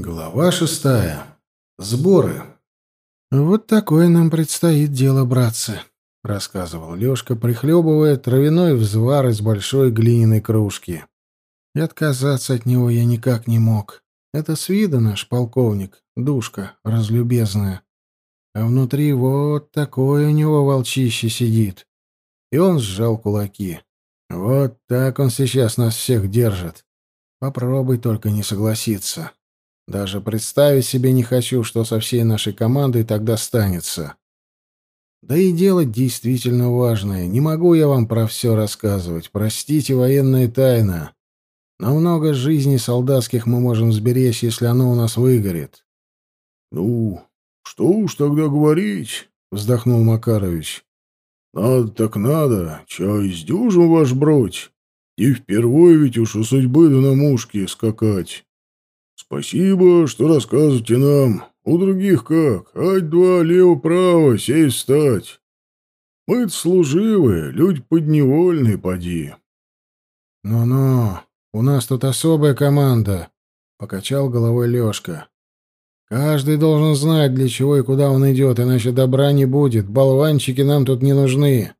Глава шестая. Сборы. «Вот такое нам предстоит дело, братцы», — рассказывал Лёшка, прихлебывая травяной взвар из большой глиняной кружки. И отказаться от него я никак не мог. Это с вида наш полковник, душка разлюбезная. А внутри вот такое у него волчище сидит. И он сжал кулаки. Вот так он сейчас нас всех держит. Попробуй только не согласиться. Даже представить себе не хочу, что со всей нашей командой тогда станется. Да и дело действительно важное. Не могу я вам про все рассказывать. Простите, военная тайна. Но много жизней солдатских мы можем сберечь, если оно у нас выгорит. — Ну, что уж тогда говорить, — вздохнул Макарович. — Надо так надо. Чай сдюжим ваш бродь. И впервые ведь уж у судьбы да на мушке скакать. «Спасибо, что рассказываете нам. У других как? Ать-два, лево-право, сесть встать. Мы-то служивые, люди подневольные, поди». «Ну-ну, у нас тут особая команда», — покачал головой Лёшка. «Каждый должен знать, для чего и куда он идет, иначе добра не будет. Болванчики нам тут не нужны».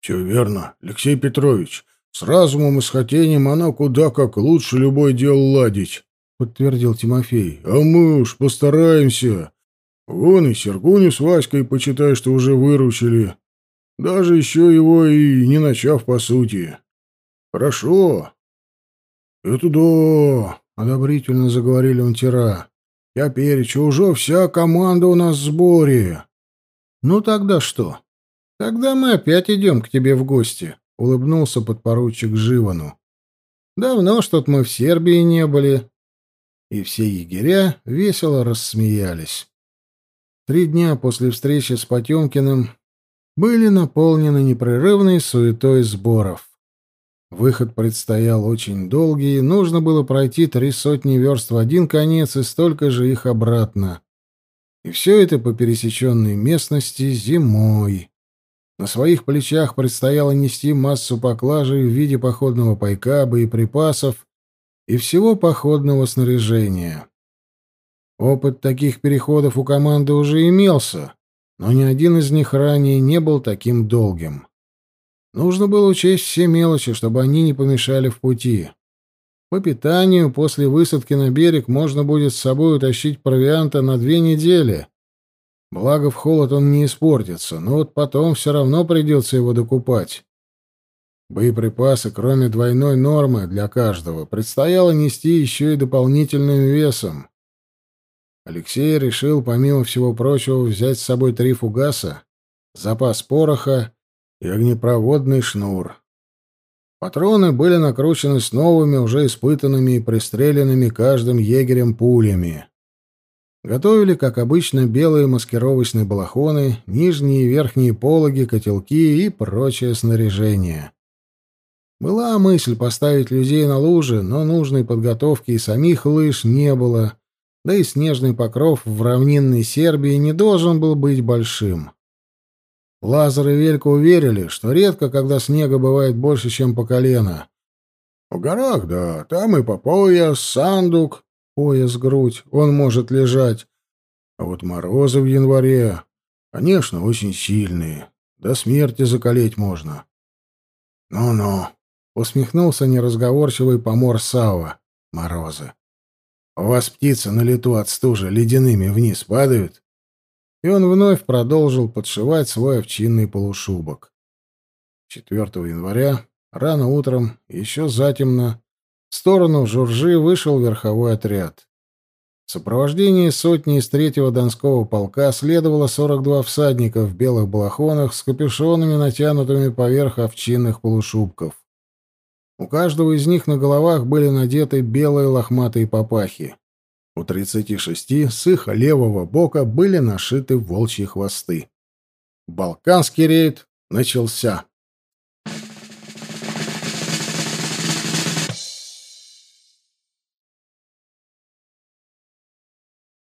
«Все верно, Алексей Петрович. С разумом и с хотением оно куда как лучше любой дело ладить». — подтвердил Тимофей. — А мы уж постараемся. Вон и Сергуню с Васькой, почитай, что уже выручили. Даже еще его и не начав, по сути. Хорошо. — Это да, — одобрительно заговорили унтера. — Я перечу, уже вся команда у нас в сборе. — Ну тогда что? Тогда мы опять идем к тебе в гости, — улыбнулся подпоручик Живану. — Давно что-то мы в Сербии не были и все егеря весело рассмеялись. Три дня после встречи с Потемкиным были наполнены непрерывной суетой сборов. Выход предстоял очень долгий, нужно было пройти три сотни верст в один конец и столько же их обратно. И все это по пересеченной местности зимой. На своих плечах предстояло нести массу поклажей в виде походного пайка, боеприпасов и всего походного снаряжения. Опыт таких переходов у команды уже имелся, но ни один из них ранее не был таким долгим. Нужно было учесть все мелочи, чтобы они не помешали в пути. По питанию после высадки на берег можно будет с собой утащить провианта на две недели. Благо в холод он не испортится, но вот потом все равно придется его докупать. Боеприпасы, кроме двойной нормы для каждого, предстояло нести еще и дополнительным весом. Алексей решил, помимо всего прочего, взять с собой три фугаса, запас пороха и огнепроводный шнур. Патроны были накручены с новыми, уже испытанными и пристреленными каждым егерем пулями. Готовили, как обычно, белые маскировочные балахоны, нижние и верхние пологи, котелки и прочее снаряжение. Была мысль поставить людей на лужи, но нужной подготовки и самих лыж не было, да и снежный покров в равнинной Сербии не должен был быть большим. Лазар и Велька уверили, что редко, когда снега бывает больше, чем по колено. В горах, да, там и по пояс, сандук, пояс-грудь, он может лежать. А вот морозы в январе, конечно, очень сильные, до смерти закалеть можно. Ну-ну, Усмехнулся неразговорчивый помор Сава. Морозы. У вас птицы на лету от стужи ледяными вниз падают? И он вновь продолжил подшивать свой овчинный полушубок. 4 января, рано утром, еще затемно, в сторону Журжи вышел верховой отряд. В сопровождении сотни из третьего Донского полка следовало 42 всадника в белых балахонах с капюшонами, натянутыми поверх овчинных полушубков. У каждого из них на головах были надеты белые лохматые папахи. У тридцати шести с их левого бока были нашиты волчьи хвосты. Балканский рейд начался.